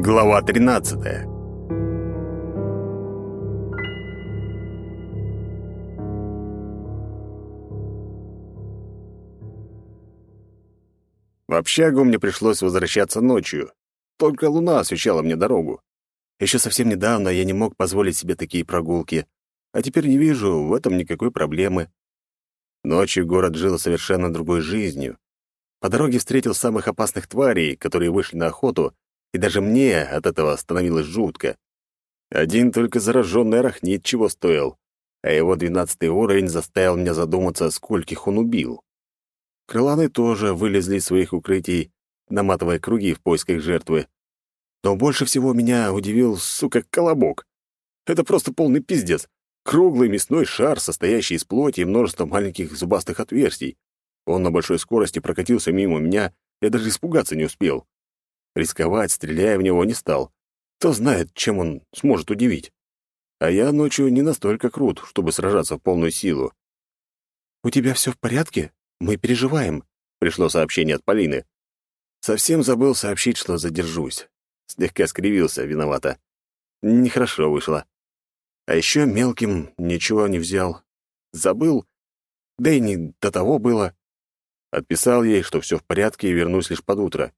Глава 13. В общагу мне пришлось возвращаться ночью. Только луна освещала мне дорогу. Еще совсем недавно я не мог позволить себе такие прогулки, а теперь не вижу в этом никакой проблемы. Ночью город жил совершенно другой жизнью. По дороге встретил самых опасных тварей, которые вышли на охоту, и даже мне от этого становилось жутко. Один только зараженный арахнит чего стоил, а его двенадцатый уровень заставил меня задуматься, скольких он убил. Крыланы тоже вылезли из своих укрытий, наматывая круги в поисках жертвы. Но больше всего меня удивил, сука, колобок. Это просто полный пиздец. Круглый мясной шар, состоящий из плоти и множества маленьких зубастых отверстий. Он на большой скорости прокатился мимо меня, я даже испугаться не успел. Рисковать, стреляя в него, не стал. Кто знает, чем он сможет удивить. А я ночью не настолько крут, чтобы сражаться в полную силу. «У тебя все в порядке? Мы переживаем», — пришло сообщение от Полины. Совсем забыл сообщить, что задержусь. Слегка скривился, виновато. Нехорошо вышло. А еще мелким ничего не взял. Забыл, да и не до того было. Отписал ей, что все в порядке и вернусь лишь под утро.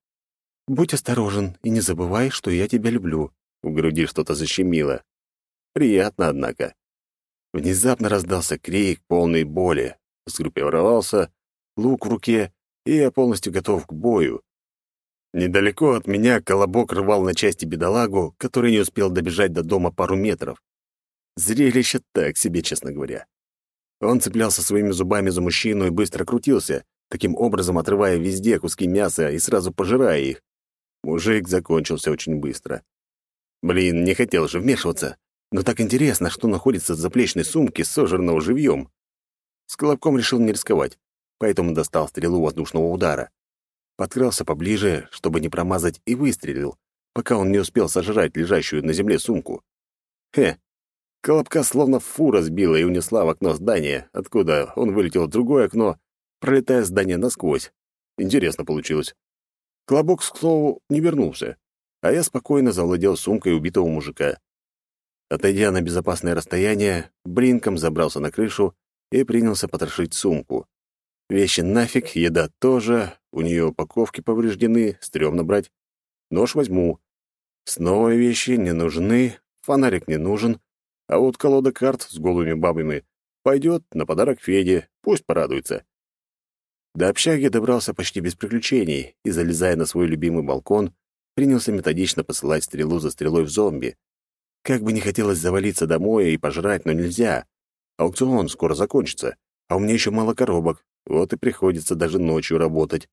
«Будь осторожен и не забывай, что я тебя люблю». В груди что-то защемило. Приятно, однако. Внезапно раздался крик полной боли. Сгруппировался, лук в руке, и я полностью готов к бою. Недалеко от меня колобок рвал на части бедолагу, который не успел добежать до дома пару метров. Зрелище так себе, честно говоря. Он цеплялся своими зубами за мужчину и быстро крутился, таким образом отрывая везде куски мяса и сразу пожирая их. Мужик закончился очень быстро. Блин, не хотел же вмешиваться, но так интересно, что находится в заплечной сумке сожранного живьем. С колобком решил не рисковать, поэтому достал стрелу воздушного удара. Подкрался поближе, чтобы не промазать, и выстрелил, пока он не успел сожрать лежащую на земле сумку. Хе, колобка словно фура сбила и унесла в окно здания, откуда он вылетел в другое окно, пролетая здание насквозь. Интересно получилось. Колобок, к слову, не вернулся, а я спокойно завладел сумкой убитого мужика. Отойдя на безопасное расстояние, Бринком забрался на крышу и принялся потрошить сумку. Вещи нафиг, еда тоже, у нее упаковки повреждены, стрёмно брать. Нож возьму. Снова вещи не нужны, фонарик не нужен, а вот колода карт с голыми бабами пойдет на подарок Феде, пусть порадуется. До общаги добрался почти без приключений и, залезая на свой любимый балкон, принялся методично посылать стрелу за стрелой в зомби. Как бы не хотелось завалиться домой и пожрать, но нельзя. Аукцион скоро закончится, а у меня еще мало коробок, вот и приходится даже ночью работать.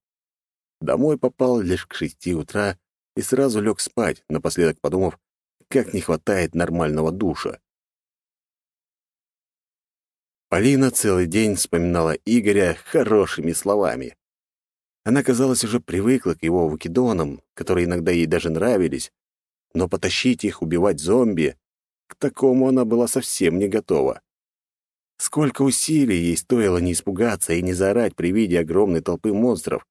Домой попал лишь к шести утра и сразу лег спать, напоследок подумав, как не хватает нормального душа. Полина целый день вспоминала Игоря хорошими словами. Она, казалось, уже привыкла к его выкидонам, которые иногда ей даже нравились, но потащить их, убивать зомби, к такому она была совсем не готова. Сколько усилий ей стоило не испугаться и не заорать при виде огромной толпы монстров.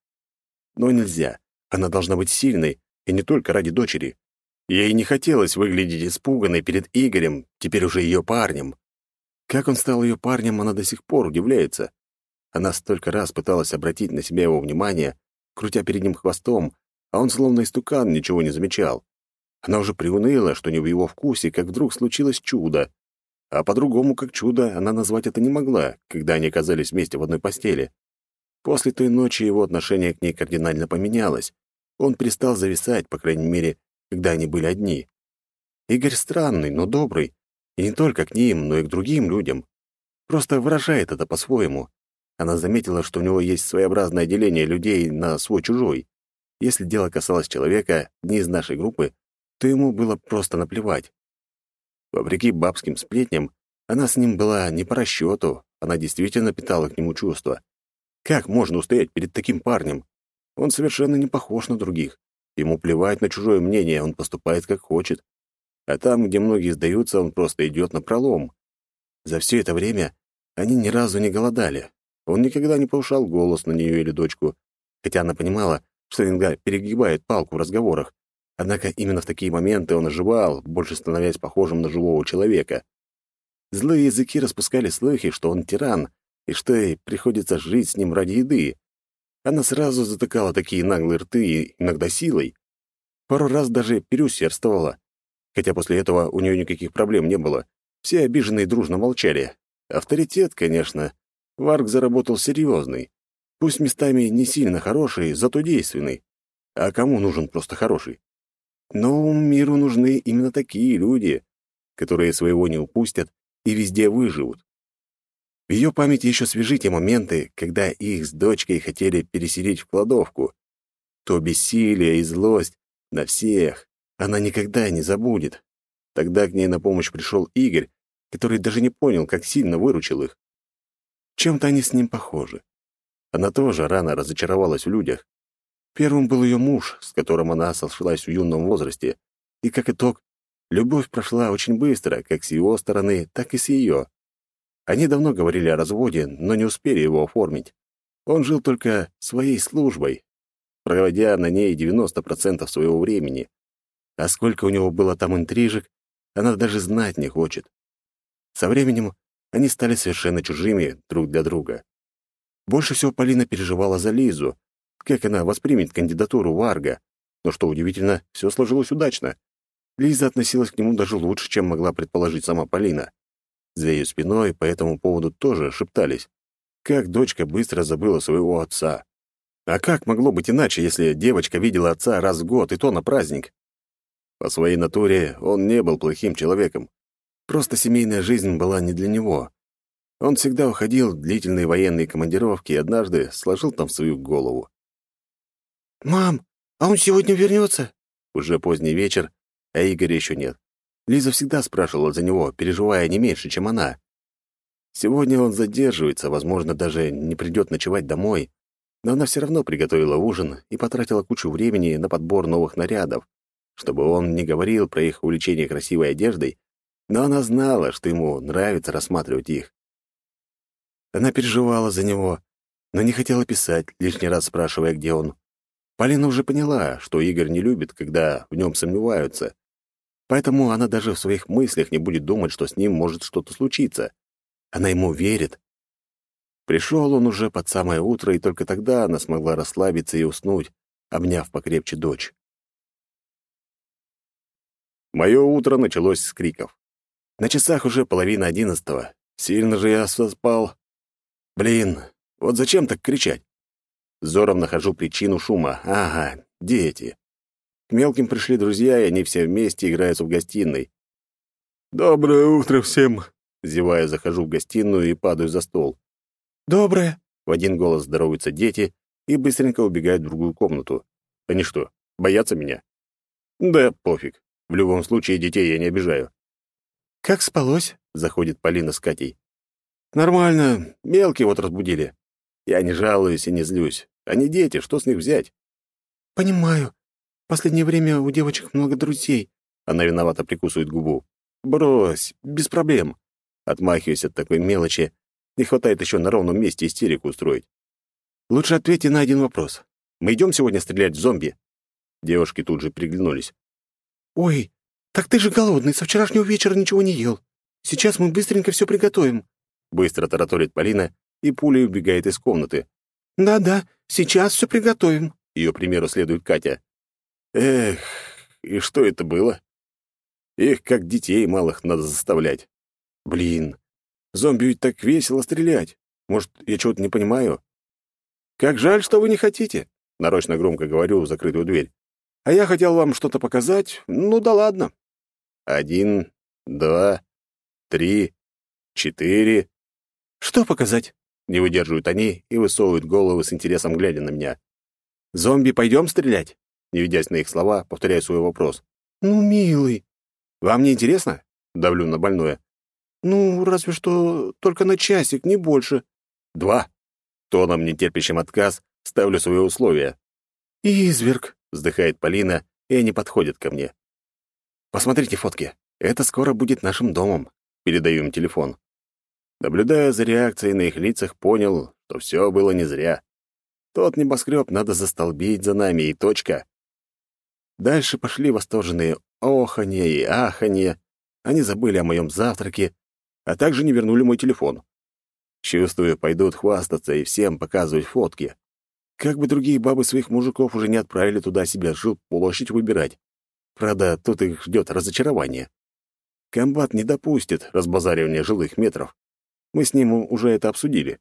Но нельзя, она должна быть сильной, и не только ради дочери. Ей не хотелось выглядеть испуганной перед Игорем, теперь уже ее парнем. Как он стал ее парнем, она до сих пор удивляется. Она столько раз пыталась обратить на себя его внимание, крутя перед ним хвостом, а он словно истукан ничего не замечал. Она уже приуныла, что не в его вкусе, как вдруг случилось чудо. А по-другому, как чудо, она назвать это не могла, когда они оказались вместе в одной постели. После той ночи его отношение к ней кардинально поменялось. Он перестал зависать, по крайней мере, когда они были одни. Игорь странный, но добрый, и не только к ним, но и к другим людям. Просто выражает это по-своему. Она заметила, что у него есть своеобразное деление людей на свой-чужой. Если дело касалось человека, не из нашей группы, то ему было просто наплевать. Вопреки бабским сплетням, она с ним была не по расчету, она действительно питала к нему чувства. Как можно устоять перед таким парнем? Он совершенно не похож на других. Ему плевать на чужое мнение, он поступает как хочет. А там, где многие сдаются, он просто идет на пролом. За все это время они ни разу не голодали. Он никогда не повышал голос на нее или дочку, хотя она понимала, что иногда перегибает палку в разговорах, Однако именно в такие моменты он оживал, больше становясь похожим на живого человека. Злые языки распускали слухи, что он тиран, и что ей приходится жить с ним ради еды. Она сразу затыкала такие наглые рты, иногда силой. Пару раз даже переусердствовала. Хотя после этого у нее никаких проблем не было. Все обиженные дружно молчали. Авторитет, конечно. Варк заработал серьезный. Пусть местами не сильно хороший, зато действенный. А кому нужен просто хороший? Но миру нужны именно такие люди, которые своего не упустят и везде выживут. В ее памяти еще свежи те моменты, когда их с дочкой хотели переселить в кладовку. То бессилие и злость на всех она никогда не забудет. Тогда к ней на помощь пришел Игорь, который даже не понял, как сильно выручил их. Чем-то они с ним похожи. Она тоже рано разочаровалась в людях. Первым был ее муж, с которым она сошлась в юном возрасте, и, как итог, любовь прошла очень быстро, как с его стороны, так и с ее. Они давно говорили о разводе, но не успели его оформить. Он жил только своей службой, проводя на ней 90% своего времени. А сколько у него было там интрижек, она даже знать не хочет. Со временем они стали совершенно чужими друг для друга. Больше всего Полина переживала за Лизу, как она воспримет кандидатуру Варга. Но что удивительно, все сложилось удачно. Лиза относилась к нему даже лучше, чем могла предположить сама Полина. За ее спиной по этому поводу тоже шептались. Как дочка быстро забыла своего отца. А как могло быть иначе, если девочка видела отца раз в год, и то на праздник? По своей натуре он не был плохим человеком. Просто семейная жизнь была не для него. Он всегда уходил в длительные военные командировки и однажды сложил там свою голову. «Мам, а он сегодня вернется?» Уже поздний вечер, а Игоря еще нет. Лиза всегда спрашивала за него, переживая не меньше, чем она. Сегодня он задерживается, возможно, даже не придет ночевать домой, но она все равно приготовила ужин и потратила кучу времени на подбор новых нарядов, чтобы он не говорил про их увлечение красивой одеждой, но она знала, что ему нравится рассматривать их. Она переживала за него, но не хотела писать, лишний раз спрашивая, где он. Полина уже поняла, что Игорь не любит, когда в нем сомневаются, Поэтому она даже в своих мыслях не будет думать, что с ним может что-то случиться. Она ему верит. Пришел он уже под самое утро, и только тогда она смогла расслабиться и уснуть, обняв покрепче дочь. Мое утро началось с криков. На часах уже половина одиннадцатого. Сильно же я спал. Блин, вот зачем так кричать? Зором нахожу причину шума. Ага, дети. К мелким пришли друзья, и они все вместе играются в гостиной. «Доброе утро всем!» Зевая, захожу в гостиную и падаю за стол. «Доброе!» В один голос здороваются дети и быстренько убегают в другую комнату. Они что, боятся меня? Да пофиг. В любом случае, детей я не обижаю. «Как спалось?» — заходит Полина с Катей. «Нормально. Мелкие вот разбудили. Я не жалуюсь и не злюсь. Они дети, что с них взять?» «Понимаю последнее время у девочек много друзей». Она виновато прикусывает губу. «Брось, без проблем». Отмахиваюсь от такой мелочи. Не хватает еще на ровном месте истерику устроить. Лучше ответьте на один вопрос. Мы идем сегодня стрелять в зомби?» Девушки тут же приглянулись. «Ой, так ты же голодный, со вчерашнего вечера ничего не ел. Сейчас мы быстренько все приготовим». Быстро тараторит Полина и пулей убегает из комнаты. «Да-да, сейчас все приготовим». Ее примеру следует Катя. Эх, и что это было? Их, как детей малых, надо заставлять. Блин, зомби ведь так весело стрелять. Может, я чего-то не понимаю? Как жаль, что вы не хотите. Нарочно громко говорю в закрытую дверь. А я хотел вам что-то показать. Ну да ладно. Один, два, три, четыре. Что показать? Не выдерживают они и высовывают головы с интересом, глядя на меня. Зомби пойдем стрелять? Не ведясь на их слова, повторяю свой вопрос. «Ну, милый». «Вам не интересно?» — давлю на больное. «Ну, разве что только на часик, не больше». «Два». Тоном, нетерпящим отказ, ставлю свои условия. «Изверг», — вздыхает Полина, и они подходят ко мне. «Посмотрите фотки. Это скоро будет нашим домом». Передаю им телефон. Наблюдая за реакцией на их лицах, понял, что все было не зря. Тот небоскреб надо застолбить за нами, и точка. Дальше пошли восторженные оханье и аханье. Они забыли о моем завтраке, а также не вернули мой телефон. Чувствую, пойдут хвастаться и всем показывать фотки. Как бы другие бабы своих мужиков уже не отправили туда себя жил площадь выбирать. Правда, тут их ждет разочарование. Комбат не допустит разбазаривания жилых метров. Мы с ним уже это обсудили.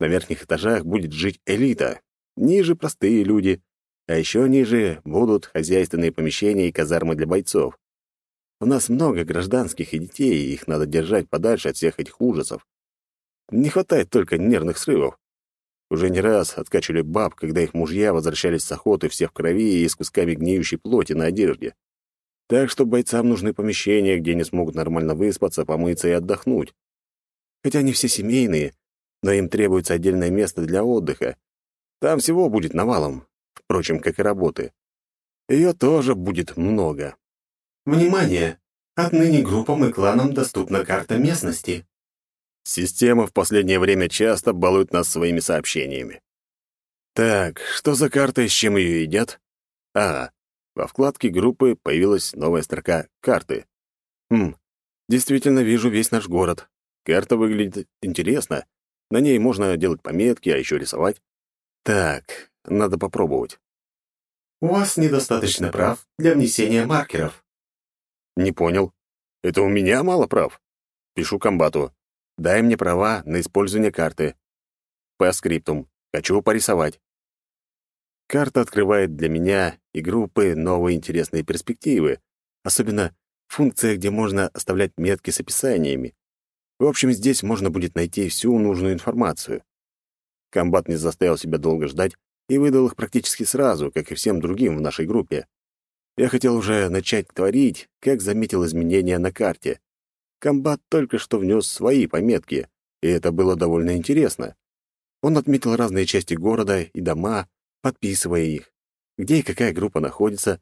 На верхних этажах будет жить элита, ниже — простые люди, а еще ниже будут хозяйственные помещения и казармы для бойцов. У нас много гражданских и детей, и их надо держать подальше от всех этих ужасов. Не хватает только нервных срывов. Уже не раз откачивали баб, когда их мужья возвращались с охоты все в крови и с кусками гниющей плоти на одежде. Так что бойцам нужны помещения, где они смогут нормально выспаться, помыться и отдохнуть. Хотя они все семейные, но им требуется отдельное место для отдыха. Там всего будет навалом, впрочем, как и работы. Ее тоже будет много. Внимание! Отныне группам и кланам доступна карта местности. Система в последнее время часто балует нас своими сообщениями. Так, что за карта и с чем ее едят? А, во вкладке группы появилась новая строка «Карты». Хм, действительно вижу весь наш город. Карта выглядит интересно. На ней можно делать пометки, а еще рисовать. Так, надо попробовать. У вас недостаточно прав для внесения маркеров. Не понял. Это у меня мало прав? Пишу комбату. Дай мне права на использование карты. По скриптум. Хочу порисовать. Карта открывает для меня и группы новые интересные перспективы, особенно функция, где можно оставлять метки с описаниями. В общем, здесь можно будет найти всю нужную информацию. Комбат не заставил себя долго ждать и выдал их практически сразу, как и всем другим в нашей группе. Я хотел уже начать творить, как заметил изменения на карте. Комбат только что внес свои пометки, и это было довольно интересно. Он отметил разные части города и дома, подписывая их, где и какая группа находится,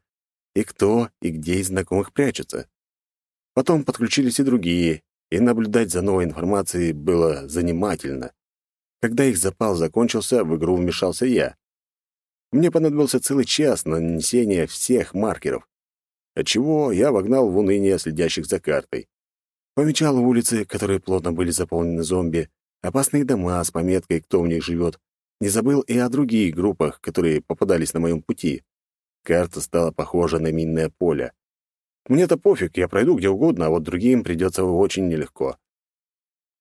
и кто и где из знакомых прячется. Потом подключились и другие, и наблюдать за новой информацией было занимательно. Когда их запал закончился, в игру вмешался я. Мне понадобился целый час на нанесение всех маркеров, отчего я вогнал в уныние следящих за картой. Помечал улицы, которые плотно были заполнены зомби, опасные дома с пометкой, кто в них живет. Не забыл и о других группах, которые попадались на моем пути. Карта стала похожа на минное поле. Мне-то пофиг, я пройду где угодно, а вот другим придется очень нелегко.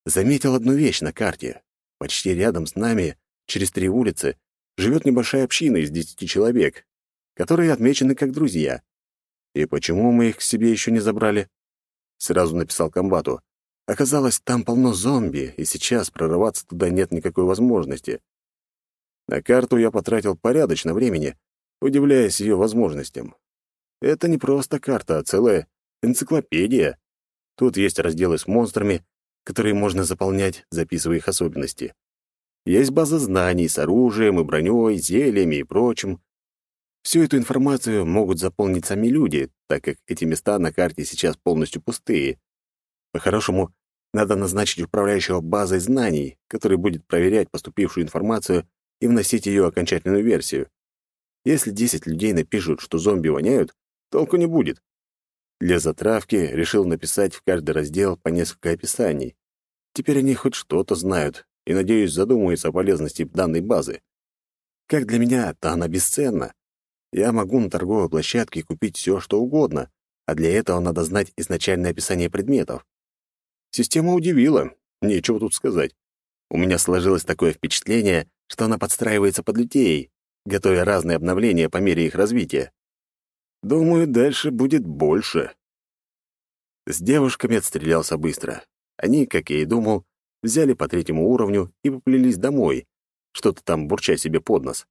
Заметил одну вещь на карте. Почти рядом с нами, через три улицы, живет небольшая община из десяти человек, которые отмечены как друзья. И почему мы их к себе еще не забрали? Сразу написал комбату. Оказалось, там полно зомби, и сейчас прорываться туда нет никакой возможности. На карту я потратил порядочно времени, удивляясь ее возможностям. Это не просто карта, а целая энциклопедия. Тут есть разделы с монстрами, которые можно заполнять, записывая их особенности. Есть база знаний с оружием и броней, зельями и прочим. Всю эту информацию могут заполнить сами люди, так как эти места на карте сейчас полностью пустые. По-хорошему, надо назначить управляющего базой знаний, который будет проверять поступившую информацию и вносить ее окончательную версию. Если 10 людей напишут, что зомби воняют, Толку не будет. Для затравки решил написать в каждый раздел по несколько описаний. Теперь они хоть что-то знают и, надеюсь, задумаются о полезности данной базы. Как для меня, то она бесценна. Я могу на торговой площадке купить все, что угодно, а для этого надо знать изначальное описание предметов. Система удивила, нечего тут сказать. У меня сложилось такое впечатление, что она подстраивается под людей, готовя разные обновления по мере их развития. Думаю, дальше будет больше. С девушками отстрелялся быстро. Они, как я и думал, взяли по третьему уровню и поплелись домой, что-то там бурча себе под нос.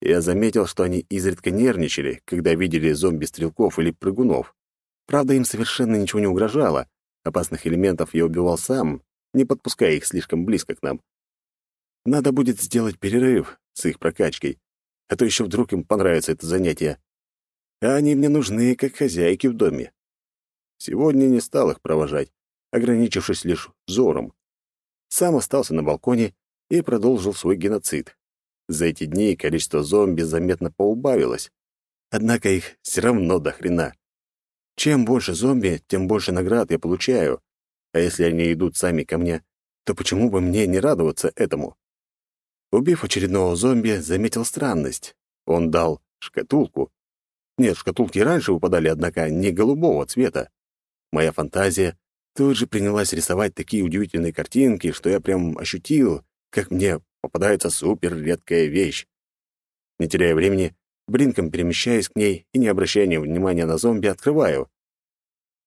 Я заметил, что они изредка нервничали, когда видели зомби-стрелков или прыгунов. Правда, им совершенно ничего не угрожало. Опасных элементов я убивал сам, не подпуская их слишком близко к нам. Надо будет сделать перерыв с их прокачкой, а то еще вдруг им понравится это занятие а они мне нужны, как хозяйки в доме. Сегодня не стал их провожать, ограничившись лишь взором. Сам остался на балконе и продолжил свой геноцид. За эти дни количество зомби заметно поубавилось. Однако их все равно до хрена. Чем больше зомби, тем больше наград я получаю. А если они идут сами ко мне, то почему бы мне не радоваться этому? Убив очередного зомби, заметил странность. Он дал шкатулку. Нет, шкатулки раньше выпадали, однако не голубого цвета. Моя фантазия тут же принялась рисовать такие удивительные картинки, что я прям ощутил, как мне попадается супер редкая вещь. Не теряя времени, блинком перемещаясь к ней и не обращая внимания на зомби, открываю.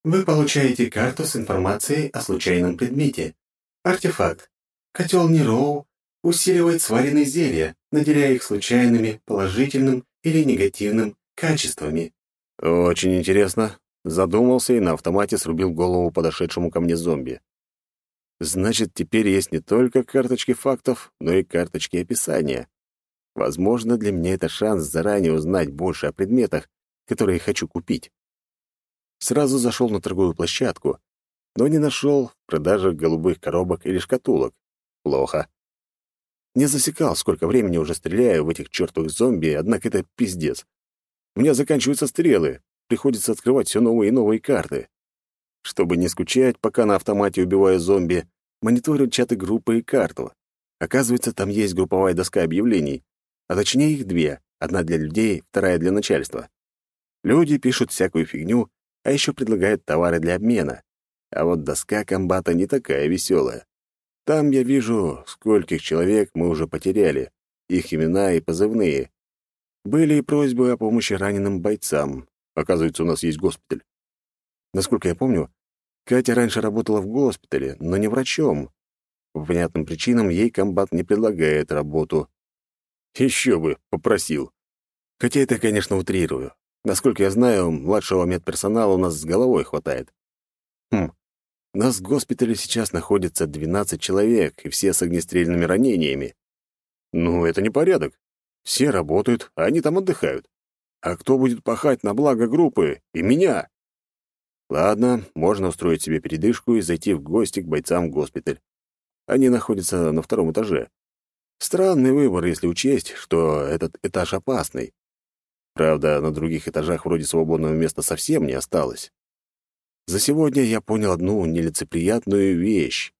Вы получаете карту с информацией о случайном предмете. Артефакт. Котел Нероу усиливает сваренные зелья, наделяя их случайными, положительным или негативным качествами. Очень интересно. Задумался и на автомате срубил голову подошедшему ко мне зомби. Значит, теперь есть не только карточки фактов, но и карточки описания. Возможно, для меня это шанс заранее узнать больше о предметах, которые хочу купить. Сразу зашел на торговую площадку, но не нашел в продаже голубых коробок или шкатулок. Плохо. Не засекал, сколько времени уже стреляю в этих чертовых зомби, однако это пиздец. У меня заканчиваются стрелы, приходится открывать все новые и новые карты. Чтобы не скучать, пока на автомате убиваю зомби, мониторю чаты группы и карту. Оказывается, там есть групповая доска объявлений, а точнее их две, одна для людей, вторая для начальства. Люди пишут всякую фигню, а еще предлагают товары для обмена. А вот доска комбата не такая веселая. Там я вижу, скольких человек мы уже потеряли, их имена и позывные. Были и просьбы о помощи раненым бойцам. Оказывается, у нас есть госпиталь. Насколько я помню, Катя раньше работала в госпитале, но не врачом. По понятным причинам ей комбат не предлагает работу. Еще бы, попросил. Хотя это, конечно, утрирую. Насколько я знаю, младшего медперсонала у нас с головой хватает. Хм, у нас в госпитале сейчас находится 12 человек, и все с огнестрельными ранениями. Ну, это не порядок. Все работают, а они там отдыхают. А кто будет пахать на благо группы? И меня. Ладно, можно устроить себе передышку и зайти в гости к бойцам в госпиталь. Они находятся на втором этаже. Странный выбор, если учесть, что этот этаж опасный. Правда, на других этажах вроде свободного места совсем не осталось. За сегодня я понял одну нелицеприятную вещь.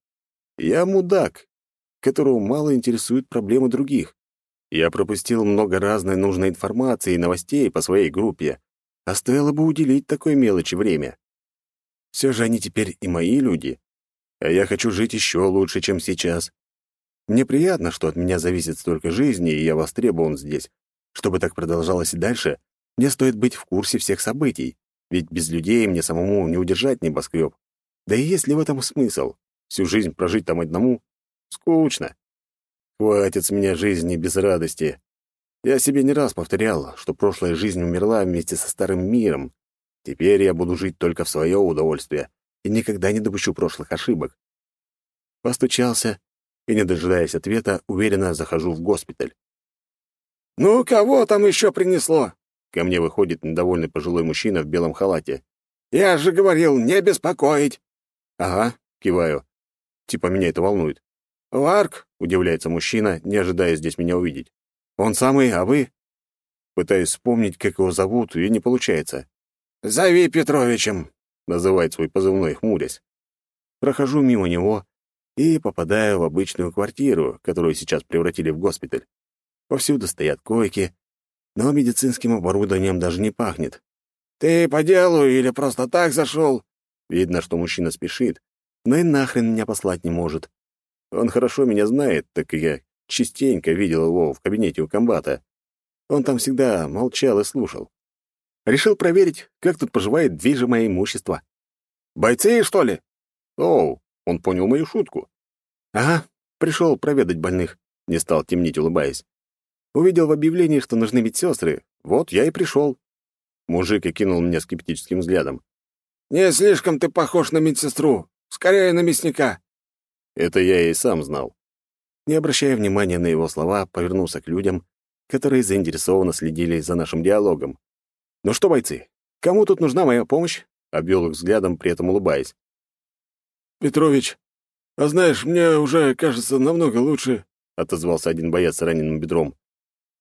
Я мудак, которого мало интересуют проблемы других. Я пропустил много разной нужной информации и новостей по своей группе, а стоило бы уделить такой мелочи время. Все же они теперь и мои люди, а я хочу жить еще лучше, чем сейчас. Мне приятно, что от меня зависит столько жизни, и я востребован здесь. Чтобы так продолжалось и дальше, мне стоит быть в курсе всех событий. Ведь без людей мне самому не удержать небоскреб. Да и есть ли в этом смысл? Всю жизнь прожить там одному? Скучно. Хватит с меня жизни без радости. Я себе не раз повторял, что прошлая жизнь умерла вместе со старым миром. Теперь я буду жить только в свое удовольствие и никогда не допущу прошлых ошибок. Постучался и, не дожидаясь ответа, уверенно захожу в госпиталь. «Ну, кого там еще принесло?» Ко мне выходит недовольный пожилой мужчина в белом халате. «Я же говорил, не беспокоить!» «Ага», — киваю. Типа меня это волнует. «Варк?» — удивляется мужчина, не ожидая здесь меня увидеть. «Он самый, а вы?» Пытаюсь вспомнить, как его зовут, и не получается. «Зови Петровичем», — называет свой позывной, хмурясь. Прохожу мимо него и попадаю в обычную квартиру, которую сейчас превратили в госпиталь. Повсюду стоят койки, но медицинским оборудованием даже не пахнет. «Ты по делу или просто так зашел?» Видно, что мужчина спешит, но и нахрен меня послать не может. Он хорошо меня знает, так как я частенько видел его в кабинете у комбата. Он там всегда молчал и слушал. Решил проверить, как тут поживает движимое имущество. «Бойцы, что ли?» «Оу, он понял мою шутку». «Ага, пришел проведать больных», — не стал темнить, улыбаясь. Увидел в объявлении, что нужны медсестры. Вот я и пришел. Мужик окинул меня скептическим взглядом. «Не слишком ты похож на медсестру. Скорее на мясника». Это я и сам знал. Не обращая внимания на его слова, повернулся к людям, которые заинтересованно следили за нашим диалогом. «Ну что, бойцы, кому тут нужна моя помощь?» — обвел их взглядом, при этом улыбаясь. «Петрович, а знаешь, мне уже кажется намного лучше», — отозвался один боец с раненым бедром.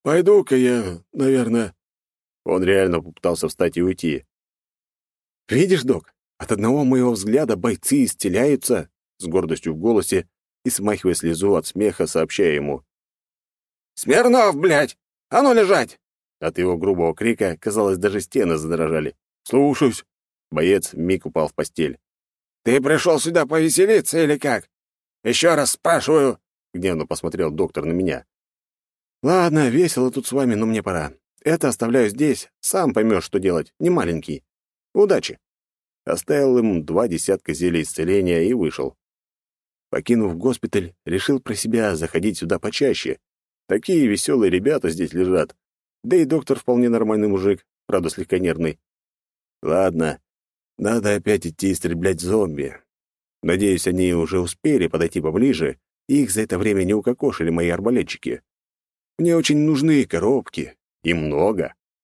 Пойду-ка я, наверное. Он реально попытался встать и уйти. «Видишь, док, от одного моего взгляда бойцы исцеляются», с гордостью в голосе и смахивая слезу от смеха, сообщая ему. «Смирнов, блядь! А ну лежать!» От его грубого крика, казалось, даже стены задрожали. «Слушаюсь!» Боец миг упал в постель. «Ты пришел сюда повеселиться или как? Еще раз спрашиваю!» Гневно посмотрел доктор на меня. «Ладно, весело тут с вами, но мне пора. Это оставляю здесь, сам поймешь, что делать, не маленький. Удачи!» Оставил им два десятка зелий исцеления и вышел. Покинув госпиталь, решил про себя заходить сюда почаще. Такие веселые ребята здесь лежат. Да и доктор вполне нормальный мужик, правда, слегка нервный. Ладно, надо опять идти истреблять зомби. Надеюсь, они уже успели подойти поближе, и их за это время не укокошили мои арбалетчики. Мне очень нужны коробки, и много.